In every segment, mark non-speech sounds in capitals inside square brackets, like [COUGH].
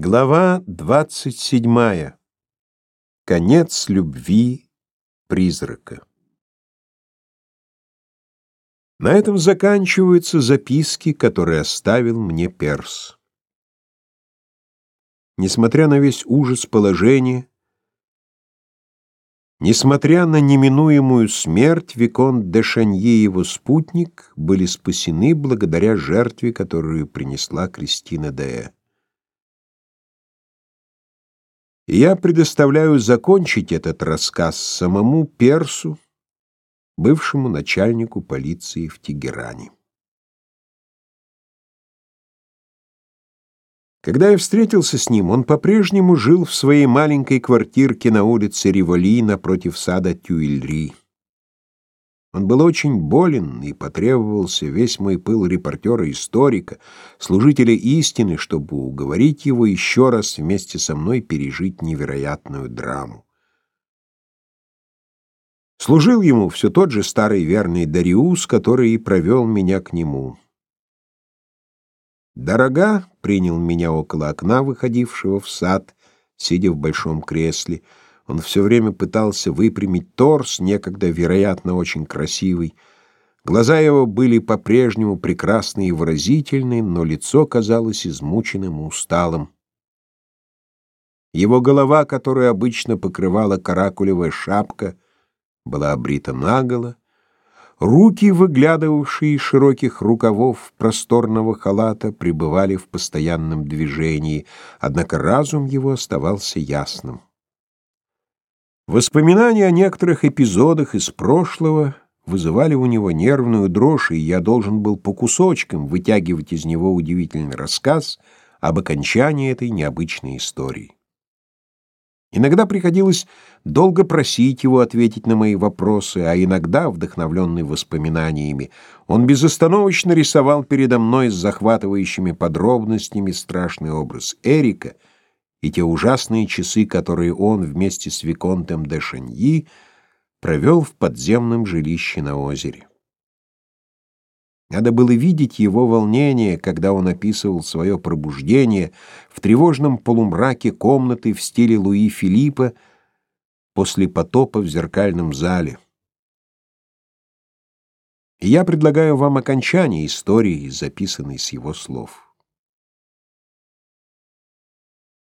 Глава 27. Конец любви призрака. На этом заканчиваются записки, которые оставил мне Перс. Несмотря на весь ужас положения, несмотря на неминуемую смерть, Виконт де Шанье и его спутник были спасены благодаря жертве, которую принесла Кристина Деэ. Я предоставляю закончить этот рассказ самому Персу, бывшему начальнику полиции в Тегеране. Когда я встретился с ним, он по-прежнему жил в своей маленькой квартирке на улице Риволи напротив сада Тюильри. Он был очень болен, и потребовался весь мой пыл репортера-историка, служителя истины, чтобы уговорить его еще раз вместе со мной пережить невероятную драму. Служил ему все тот же старый верный Дариус, который и провел меня к нему. «Дорога» принял меня около окна, выходившего в сад, сидя в большом кресле, — он все время пытался выпрямить торс, некогда, вероятно, очень красивый. Глаза его были по-прежнему прекрасны и выразительны, но лицо казалось измученным и усталым. Его голова, которую обычно покрывала каракулевая шапка, была обрита наголо. Руки, выглядывавшие из широких рукавов просторного халата, пребывали в постоянном движении, однако разум его оставался ясным. Воспоминания о некоторых эпизодах из прошлого вызывали у него нервную дрожь, и я должен был по кусочкам вытягивать из него удивительный рассказ об окончании этой необычной истории. Иногда приходилось долго просить его ответить на мои вопросы, а иногда, вдохновленный воспоминаниями, он безостановочно рисовал передо мной с захватывающими подробностями страшный образ Эрика — и те ужасные часы, которые он вместе с Виконтом де Шаньи провел в подземном жилище на озере. Надо было видеть его волнение, когда он описывал свое пробуждение в тревожном полумраке комнаты в стиле Луи Филиппа после потопа в зеркальном зале. И я предлагаю вам окончание истории, записанной с его слов.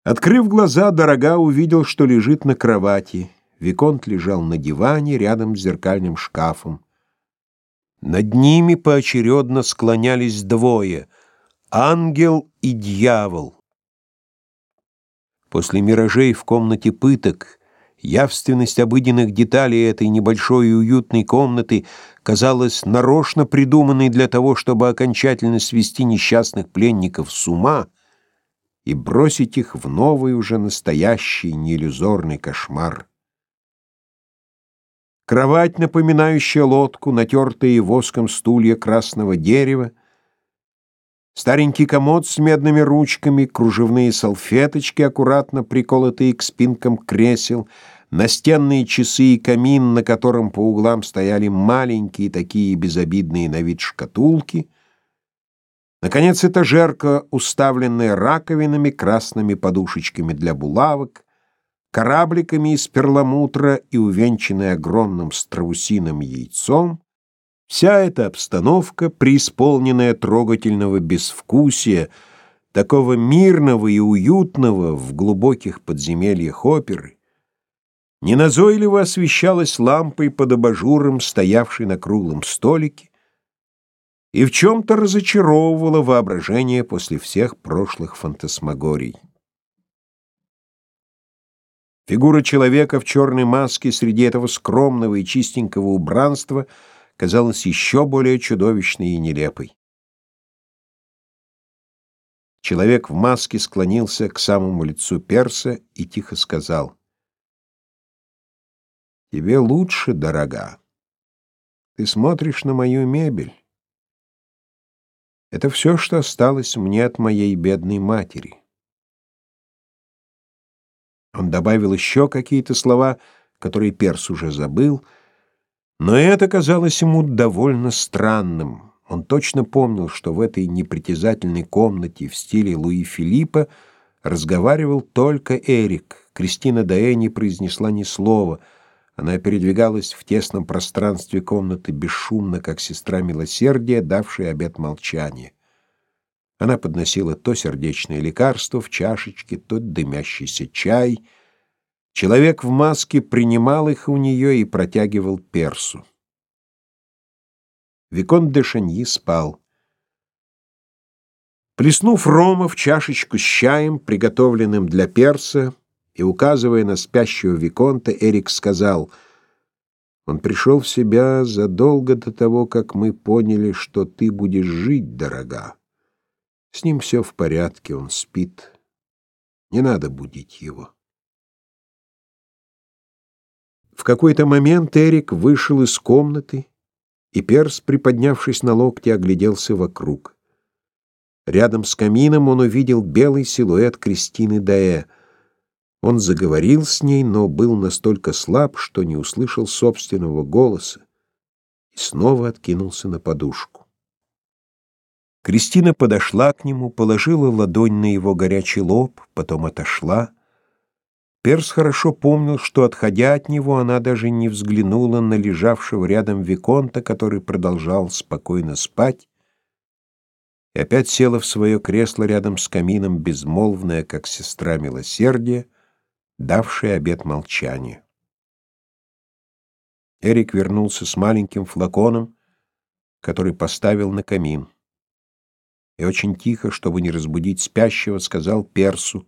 Открыв глаза, дорога увидел, что лежит на кровати. Виконт лежал на диване рядом с зеркальным шкафом. Над ними поочередно склонялись двое — ангел и дьявол. После миражей в комнате пыток явственность обыденных деталей этой небольшой и уютной комнаты казалась нарочно придуманной для того, чтобы окончательно свести несчастных пленников с ума — и бросить их в новый уже настоящий неиллюзорный кошмар. Кровать, напоминающая лодку, натертые воском стулья красного дерева, старенький комод с медными ручками, кружевные салфеточки, аккуратно приколотые к спинкам кресел, настенные часы и камин, на котором по углам стояли маленькие такие безобидные на вид шкатулки — Наконец, этажерка, уставленная раковинами, красными подушечками для булавок, корабликами из перламутра и увенчанная огромным страусиным яйцом, вся эта обстановка, преисполненная трогательного безвкусия, такого мирного и уютного в глубоких подземельях оперы, неназойливо освещалась лампой под абажуром, стоявшей на круглом столике, и в чем-то разочаровывало воображение после всех прошлых фантасмагорий. Фигура человека в черной маске среди этого скромного и чистенького убранства казалась еще более чудовищной и нелепой. Человек в маске склонился к самому лицу перса и тихо сказал, «Тебе лучше, дорога. Ты смотришь на мою мебель. Это все, что осталось мне от моей бедной матери. Он добавил еще какие-то слова, которые Перс уже забыл, но это казалось ему довольно странным. Он точно помнил, что в этой непритязательной комнате в стиле Луи Филиппа Разговаривал только Эрик. Кристина Даэ не произнесла ни слова. Она передвигалась в тесном пространстве комнаты бесшумно, как сестра милосердия, давшая обет молчания. Она подносила то сердечное лекарство в чашечке, то дымящийся чай. Человек в маске принимал их у нее и протягивал персу. Викон де Шаньи спал. Плеснув рома в чашечку с чаем, приготовленным для перса, и указывая на спящего Виконта, Эрик сказал, «Он пришел в себя задолго до того, как мы поняли, что ты будешь жить, дорога. С ним все в порядке, он спит. Не надо будить его». В какой-то момент Эрик вышел из комнаты, и Перс, приподнявшись на локте, огляделся вокруг. Рядом с камином он увидел белый силуэт Кристины Даэ. Он заговорил с ней, но был настолько слаб, что не услышал собственного голоса и снова откинулся на подушку. Кристина подошла к нему, положила ладонь на его горячий лоб, потом отошла. Перс хорошо помнил, что, отходя от него, она даже не взглянула на лежавшего рядом Виконта, который продолжал спокойно спать, и опять села в свое кресло рядом с камином, безмолвная, как сестра милосердия, давшая обет молчания. Эрик вернулся с маленьким флаконом, который поставил на камин. И очень тихо, чтобы не разбудить спящего, сказал Персу,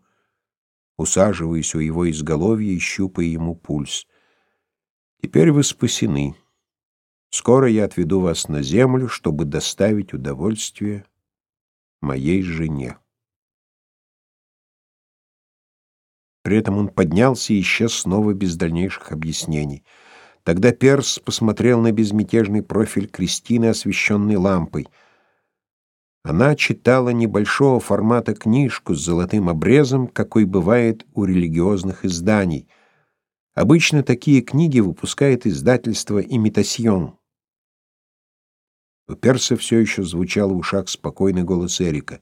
усаживаясь у его изголовья и щупая ему пульс. «Теперь вы спасены. Скоро я отведу вас на землю, чтобы доставить удовольствие моей жене. При этом он поднялся и исчез снова без дальнейших объяснений. Тогда Перс посмотрел на безмятежный профиль Кристины, освещенный лампой. Она читала небольшого формата книжку с золотым обрезом, какой бывает у религиозных изданий. Обычно такие книги выпускает издательство «Имитасьон». У Перса все еще звучал в ушах спокойный голос Эрика,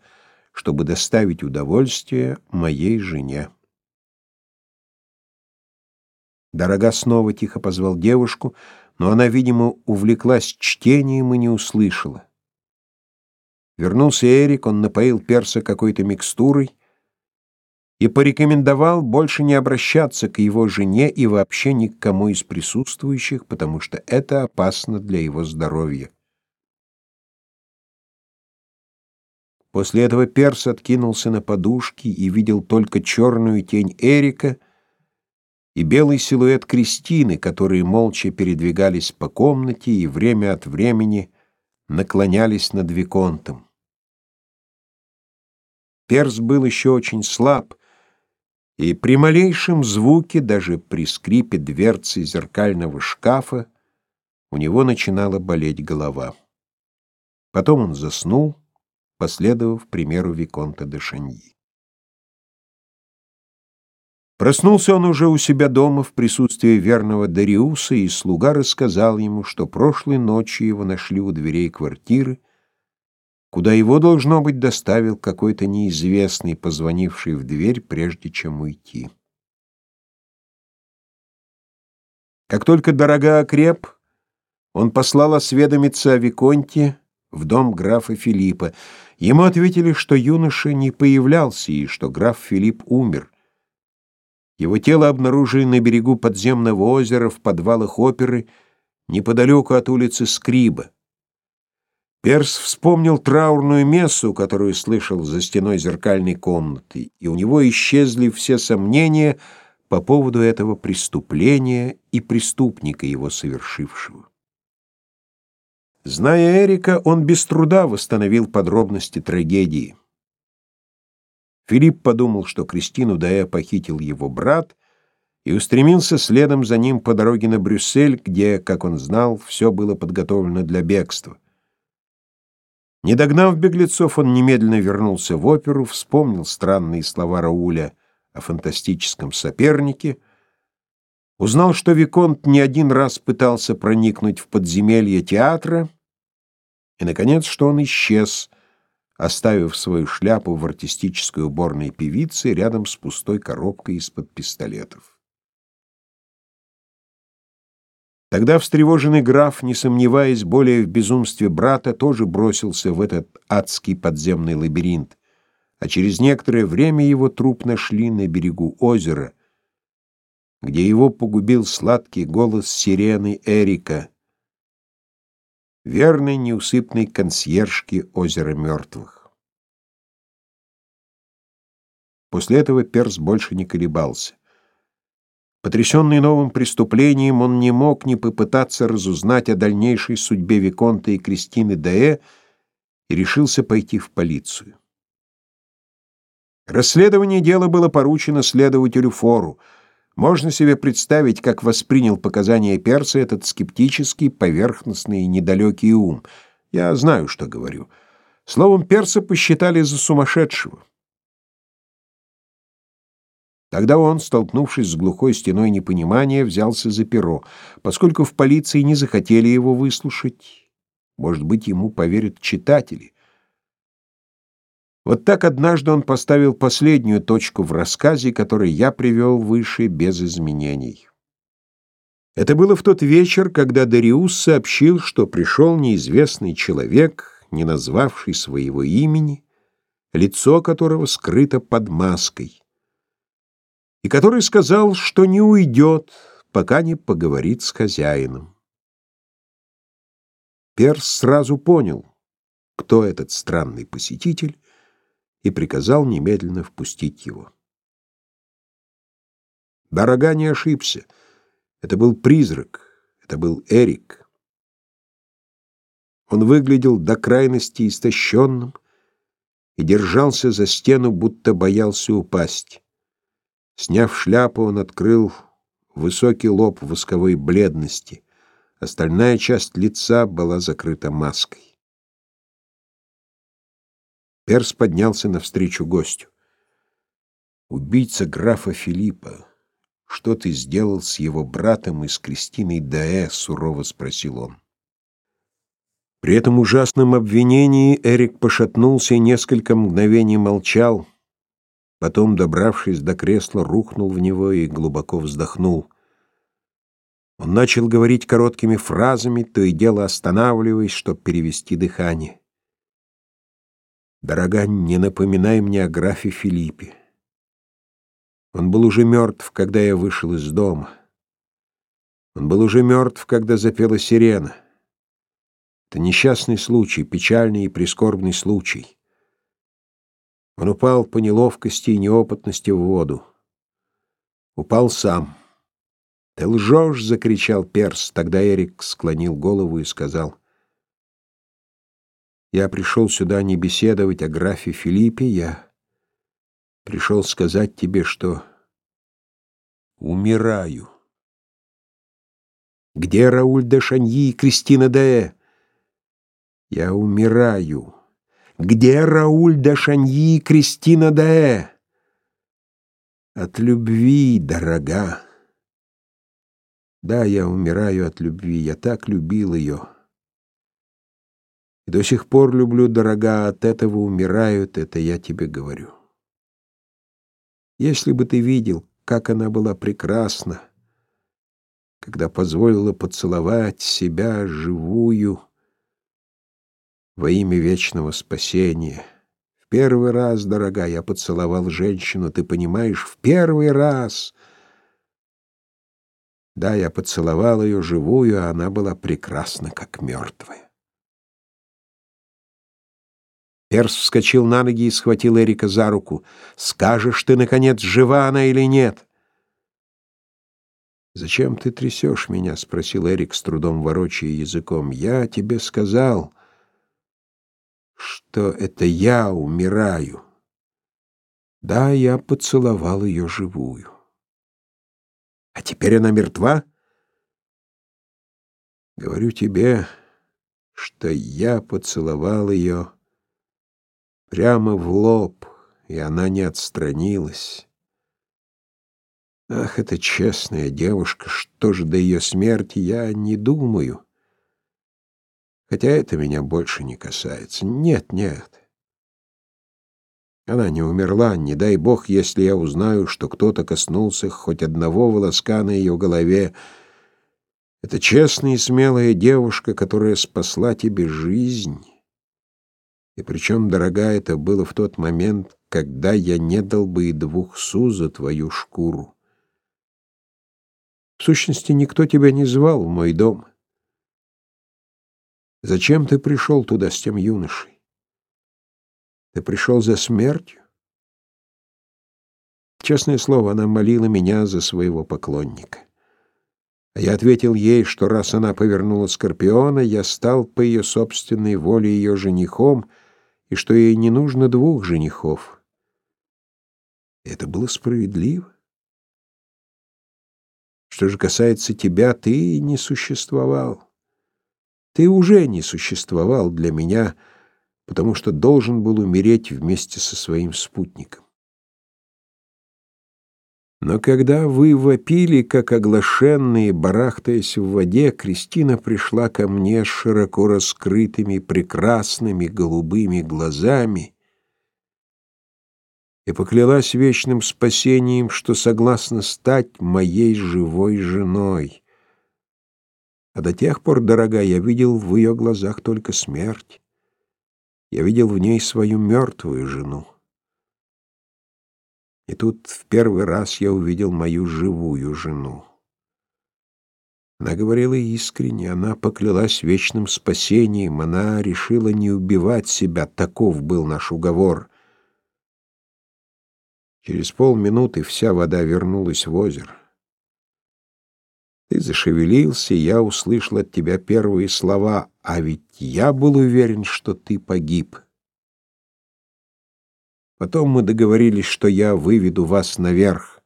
чтобы доставить удовольствие моей жене. Дорога снова тихо позвал девушку, но она, видимо, увлеклась чтением и не услышала. Вернулся Эрик, он напоил Перса какой-то микстурой и порекомендовал больше не обращаться к его жене и вообще ни к кому из присутствующих, потому что это опасно для его здоровья. После этого Перс откинулся на подушки и видел только черную тень Эрика и белый силуэт Кристины, которые молча передвигались по комнате и время от времени наклонялись над Виконтом. Перс был еще очень слаб, и при малейшем звуке, даже при скрипе дверцы зеркального шкафа, у него начинала болеть голова. Потом он заснул, последовав примеру Виконта де Шаньи. Проснулся он уже у себя дома в присутствии верного Дариуса, и слуга рассказал ему, что прошлой ночью его нашли у дверей квартиры, куда его, должно быть, доставил какой-то неизвестный, позвонивший в дверь, прежде чем уйти. Как только дорога окреп, он послал осведомиться о Виконте в дом графа Филиппа, Ему ответили, что юноша не появлялся и что граф Филипп умер. Его тело обнаружили на берегу подземного озера в подвалах оперы неподалеку от улицы Скриба. Перс вспомнил траурную мессу, которую слышал за стеной зеркальной комнаты, и у него исчезли все сомнения по поводу этого преступления и преступника его совершившего. Зная Эрика, он без труда восстановил подробности трагедии. Филипп подумал, что Кристину Дая похитил его брат, и устремился следом за ним по дороге на Брюссель, где, как он знал, все было подготовлено для бегства. Не догнав беглецов, он немедленно вернулся в оперу, вспомнил странные слова Рауля о фантастическом сопернике — Узнал, что Виконт не один раз пытался проникнуть в подземелье театра, и, наконец, что он исчез, оставив свою шляпу в артистической уборной певицы рядом с пустой коробкой из-под пистолетов. Тогда встревоженный граф, не сомневаясь более в безумстве брата, тоже бросился в этот адский подземный лабиринт, а через некоторое время его труп нашли на берегу озера, где его погубил сладкий голос сирены Эрика, верной неусыпной консьержки озера мертвых. После этого Перс больше не колебался. Потрясенный новым преступлением, он не мог не попытаться разузнать о дальнейшей судьбе Виконта и Кристины Д.Э. и решился пойти в полицию. Расследование дела было поручено следователю Фору. Можно себе представить, как воспринял показания Перса этот скептический, поверхностный и недалекий ум. Я знаю, что говорю. Словом, Перса посчитали за сумасшедшего. Тогда он, столкнувшись с глухой стеной непонимания, взялся за перо. Поскольку в полиции не захотели его выслушать, может быть, ему поверят читатели. Вот так однажды он поставил последнюю точку в рассказе, который я привел выше без изменений. Это было в тот вечер, когда Дариус сообщил, что пришел неизвестный человек, не назвавший своего имени, лицо которого скрыто под маской и который сказал, что не уйдет, пока не поговорит с хозяином. Перс сразу понял, кто этот странный посетитель, и приказал немедленно впустить его. Дорога не ошибся. Это был призрак, это был Эрик. Он выглядел до крайности истощенным и держался за стену, будто боялся упасть. Сняв шляпу, он открыл высокий лоб восковой бледности. Остальная часть лица была закрыта маской. Перс поднялся навстречу гостю. «Убийца графа Филиппа, что ты сделал с его братом и с Кристиной Даэ?» — сурово спросил он. При этом ужасном обвинении Эрик пошатнулся и несколько мгновений молчал, Потом, добравшись до кресла, рухнул в него и глубоко вздохнул. Он начал говорить короткими фразами, то и дело останавливаясь, чтобы перевести дыхание. «Дорога, не напоминай мне о графе Филиппе. Он был уже мертв, когда я вышел из дома. Он был уже мертв, когда запела сирена. Это несчастный случай, печальный и прискорбный случай». Он упал по неловкости и неопытности в воду. Упал сам. «Ты лжешь!» — закричал Перс. Тогда Эрик склонил голову и сказал. «Я пришел сюда не беседовать о графе Филиппе, я пришел сказать тебе, что умираю». «Где Рауль де Шаньи и Кристина де «Я умираю». Где Рауль де Шаньи и Кристина Даэ? От любви, дорога. Да, я умираю от любви, я так любил ее. И до сих пор люблю, дорога, от этого умирают, это я тебе говорю. Если бы ты видел, как она была прекрасна, когда позволила поцеловать себя живую, во имя вечного спасения. В первый раз, дорогая, я поцеловал женщину, ты понимаешь, в первый раз. Да, я поцеловал ее живую, а она была прекрасна, как мертвая. Перс вскочил на ноги и схватил Эрика за руку. «Скажешь ты, наконец, жива она или нет?» «Зачем ты трясешь меня?» — спросил Эрик, с трудом ворочая языком. «Я тебе сказал...» что это я умираю. Да, я поцеловал ее живую. А теперь она мертва? Говорю тебе, что я поцеловал ее прямо в лоб, и она не отстранилась. Ах, эта честная девушка, что же до ее смерти, я не думаю. Хотя это меня больше не касается. Нет, нет. Она не умерла, не дай бог, если я узнаю, что кто-то коснулся хоть одного волоска на ее голове. Это честная и смелая девушка, которая спасла тебе жизнь. И причем, дорогая, это было в тот момент, когда я не дал бы и двух су за твою шкуру. В сущности, никто тебя не звал в мой дом. Зачем ты пришел туда с тем юношей? Ты пришел за смертью? Честное слово, она молила меня за своего поклонника. А я ответил ей, что раз она повернула Скорпиона, я стал по ее собственной воле ее женихом, и что ей не нужно двух женихов. это было справедливо. Что же касается тебя, ты не существовал. Ты уже не существовал для меня, — потому что должен был умереть вместе со своим спутником. Но когда вы вопили, как оглашенные, барахтаясь в воде, Кристина пришла ко мне с широко раскрытыми, прекрасными голубыми глазами и поклялась вечным спасением, что согласна стать моей живой женой. А до тех пор, дорогая, я видел в ее глазах только смерть. Я видел в ней свою мертвую жену. И тут в первый раз я увидел мою живую жену. Она говорила искренне, она поклялась вечным спасением, она решила не убивать себя, таков был наш уговор. Через полминуты вся вода вернулась в озеро. Ты зашевелился, я услышал от тебя первые слова, а ведь я был уверен, что ты погиб. Потом мы договорились, что я выведу вас наверх.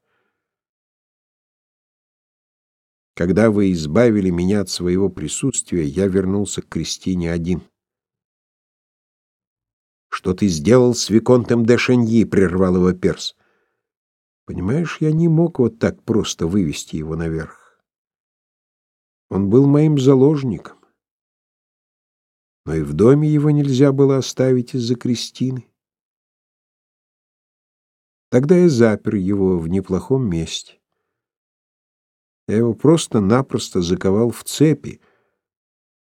Когда вы избавили меня от своего присутствия, я вернулся к Кристине один. «Что ты сделал с Виконтом де Шаньи?» — прервал его перс. «Понимаешь, я не мог вот так просто вывести его наверх. Он был моим заложником. Но и в доме его нельзя было оставить из-за Кристины. Тогда я запер его в неплохом месте. Я его просто-напросто заковал в цепи,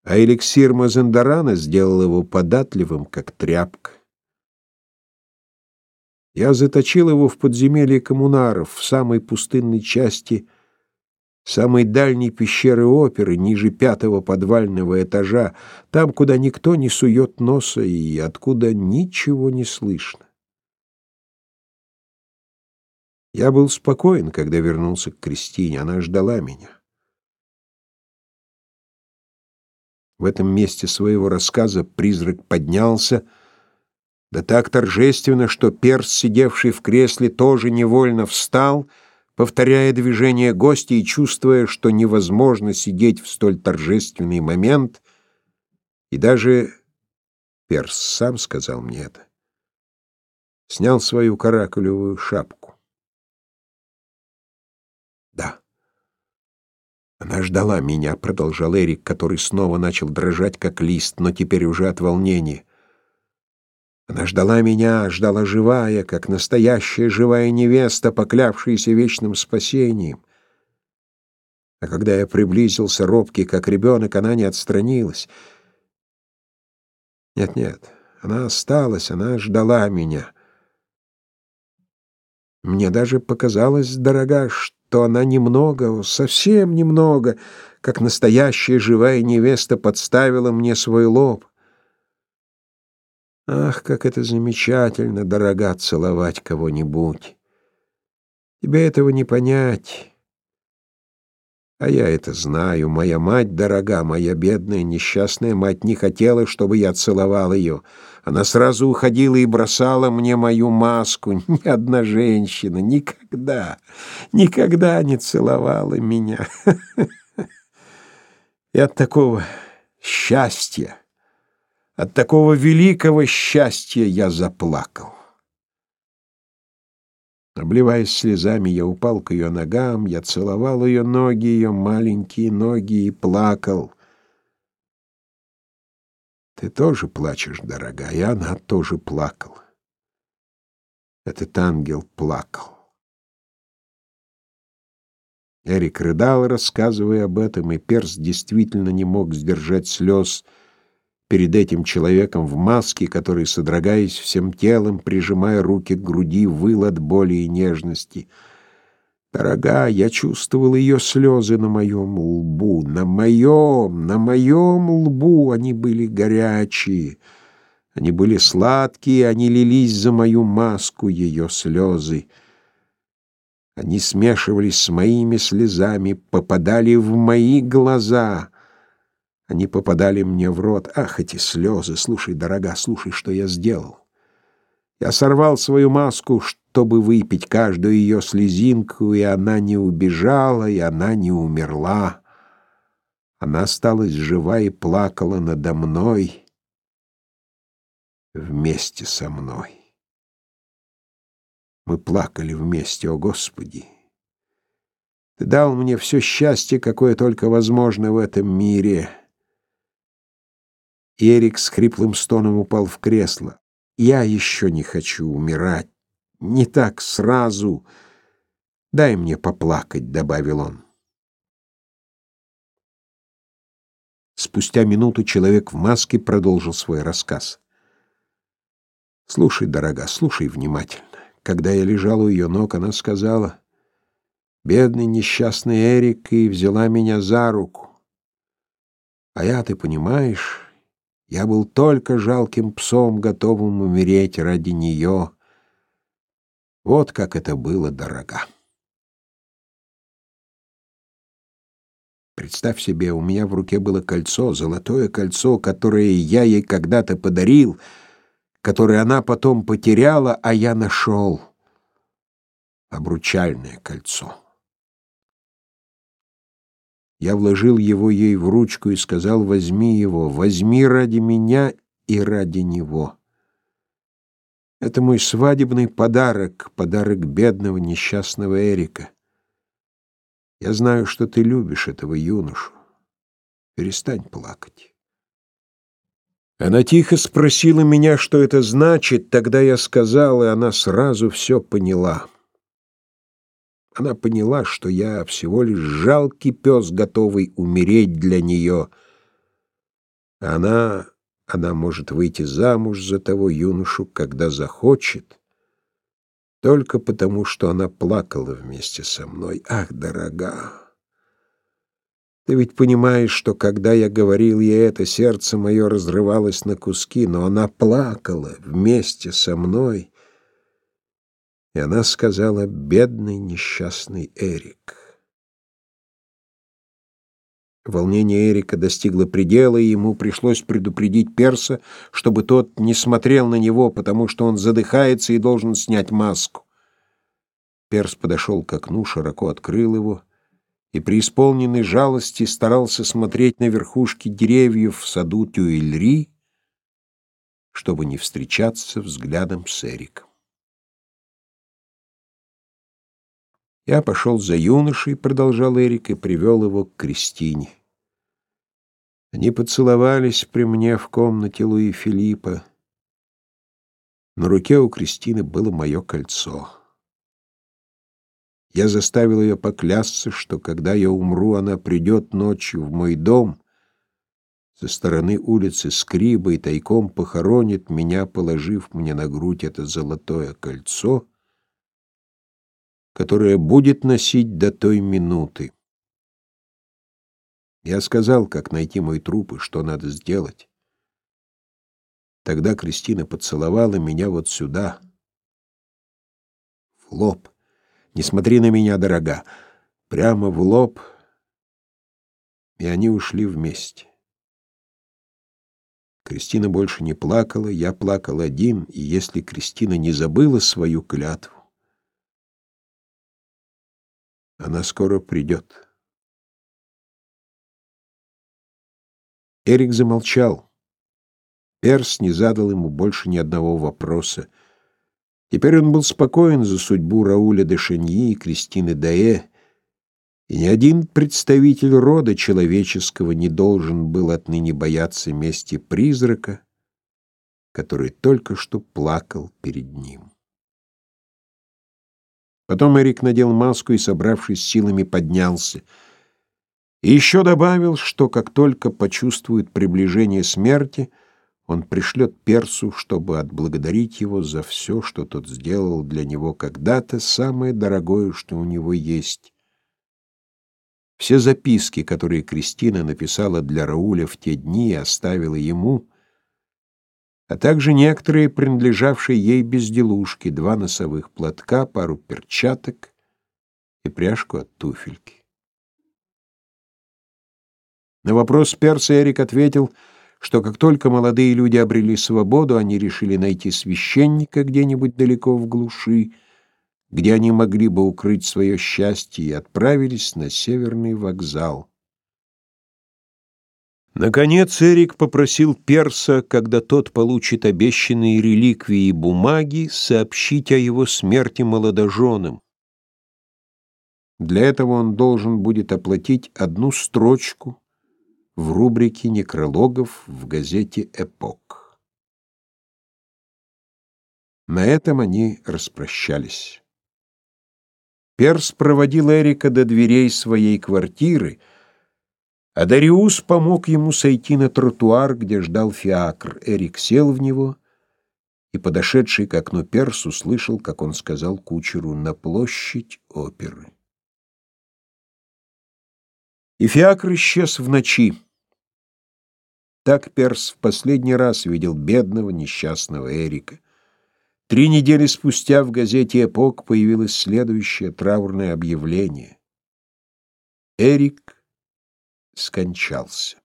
а эликсир Мазендарана сделал его податливым, как тряпка. Я заточил его в подземелье коммунаров в самой пустынной части самой дальней пещеры оперы, ниже пятого подвального этажа, там, куда никто не сует носа и откуда ничего не слышно. Я был спокоен, когда вернулся к Кристине, она ждала меня. В этом месте своего рассказа призрак поднялся, да так торжественно, что перс, сидевший в кресле, тоже невольно встал — повторяя движения гостя и чувствуя, что невозможно сидеть в столь торжественный момент, и даже Перс сам сказал мне это, снял свою каракулевую шапку. Да. Она ждала меня, продолжал Эрик, который снова начал дрожать как лист, но теперь уже от волнения. Она ждала меня, ждала живая, как настоящая живая невеста, поклявшаяся вечным спасением. А когда я приблизился, робкий, как ребенок, она не отстранилась. Нет-нет, она осталась, она ждала меня. Мне даже показалось, дорога, что она немного, совсем немного, как настоящая живая невеста подставила мне свой лоб. Ах, как это замечательно, дорога, целовать кого-нибудь. Тебе этого не понять. А я это знаю. Моя мать дорога, моя бедная несчастная мать не хотела, чтобы я целовал ее. Она сразу уходила и бросала мне мою маску. [LAUGHS] Ни одна женщина никогда, никогда не целовала меня. [LAUGHS] И от такого счастья от такого великого счастья я заплакал. Обливаясь слезами, я упал к ее ногам, я целовал ее ноги, ее маленькие ноги и плакал. Ты тоже плачешь, дорогая, она тоже плакала. Этот ангел плакал. Эрик рыдал, рассказывая об этом, и Перс действительно не мог сдержать слез перед этим человеком в маске, который, содрогаясь всем телом, прижимая руки к груди, выл от боли и нежности. Дорога, я чувствовал ее слезы на моем лбу, на моем, на моем лбу они были горячие, они были сладкие, они лились за мою маску ее слезы. Они смешивались с моими слезами, попадали в мои глаза. Они попадали мне в рот. Ах, эти слезы! Слушай, дорога, слушай, что я сделал. Я сорвал свою маску, чтобы выпить каждую ее слезинку, и она не убежала, и она не умерла. Она осталась жива и плакала надо мной вместе со мной. Мы плакали вместе, о Господи! Ты дал мне все счастье, какое только возможно в этом мире. Эрик с хриплым стоном упал в кресло. Я еще не хочу умирать. Не так сразу. Дай мне поплакать, добавил он. Спустя минуту человек в маске продолжил свой рассказ. Слушай, дорога, слушай внимательно. Когда я лежал у ее ног, она сказала: "Бедный несчастный Эрик", и взяла меня за руку. А я, ты понимаешь, я был только жалким псом, готовым умереть ради нее. Вот как это было дорого. Представь себе, у меня в руке было кольцо, золотое кольцо, которое я ей когда-то подарил — который она потом потеряла, а я нашел. Обручальное кольцо. Я вложил его ей в ручку и сказал, возьми его, возьми ради меня и ради него. Это мой свадебный подарок, подарок бедного несчастного Эрика. Я знаю, что ты любишь этого юношу. Перестань плакать. Она тихо спросила меня, что это значит, тогда я сказал, и она сразу все поняла. Она поняла, что я всего лишь жалкий пес, готовый умереть для нее. Она, она может выйти замуж за того юношу, когда захочет, только потому, что она плакала вместе со мной. Ах, дорогая! Ты ведь понимаешь, что когда я говорил ей это, сердце мое разрывалось на куски, но она плакала вместе со мной. И она сказала: "Бедный несчастный Эрик". Волнение Эрика достигло предела, и ему пришлось предупредить перса, чтобы тот не смотрел на него, потому что он задыхается и должен снять маску. Перс подошел к окну, широко открыл его и при исполненной жалости старался смотреть на верхушки деревьев в саду Тюильри, чтобы не встречаться взглядом с Эриком. Я пошел за юношей, продолжал Эрик, и привел его к Кристине. Они поцеловались при мне в комнате Луи Филиппа. На руке у Кристины было мое кольцо. Я заставил ее поклясться, что когда я умру, она придет ночью в мой дом со стороны улицы Скриба и тайком похоронит меня, положив мне на грудь это золотое кольцо, которое будет носить до той минуты. Я сказал, как найти мой труп и что надо сделать. Тогда Кристина поцеловала меня вот сюда, в лоб. Не смотри на меня, дорога. Прямо в лоб. И они ушли вместе. Кристина больше не плакала, я плакал один, и если Кристина не забыла свою клятву, она скоро придет. Эрик замолчал. Перс не задал ему больше ни одного вопроса. Теперь он был спокоен за судьбу Рауля де Шеньи и Кристины Даэ, и ни один представитель рода человеческого не должен был отныне бояться мести призрака, который только что плакал перед ним. Потом Эрик надел маску и, собравшись силами, поднялся. И еще добавил, что как только почувствует приближение смерти, он пришлет Персу, чтобы отблагодарить его за все, что тот сделал для него когда-то, самое дорогое, что у него есть. Все записки, которые Кристина написала для Рауля в те дни и оставила ему, а также некоторые принадлежавшие ей безделушки, два носовых платка, пару перчаток и пряжку от туфельки. На вопрос перса Эрик ответил, что как только молодые люди обрели свободу, они решили найти священника где-нибудь далеко в глуши, где они могли бы укрыть свое счастье, и отправились на северный вокзал. Наконец Эрик попросил Перса, когда тот получит обещанные реликвии и бумаги, сообщить о его смерти молодоженам. Для этого он должен будет оплатить одну строчку в рубрике некрологов в газете «Эпок». На этом они распрощались. Перс проводил Эрика до дверей своей квартиры, а Дариус помог ему сойти на тротуар, где ждал фиакр. Эрик сел в него, и подошедший к окну Перс услышал, как он сказал кучеру «на площадь оперы». И фиакр исчез в ночи. Так Перс в последний раз видел бедного, несчастного Эрика. Три недели спустя в газете «Эпок» появилось следующее траурное объявление. Эрик скончался.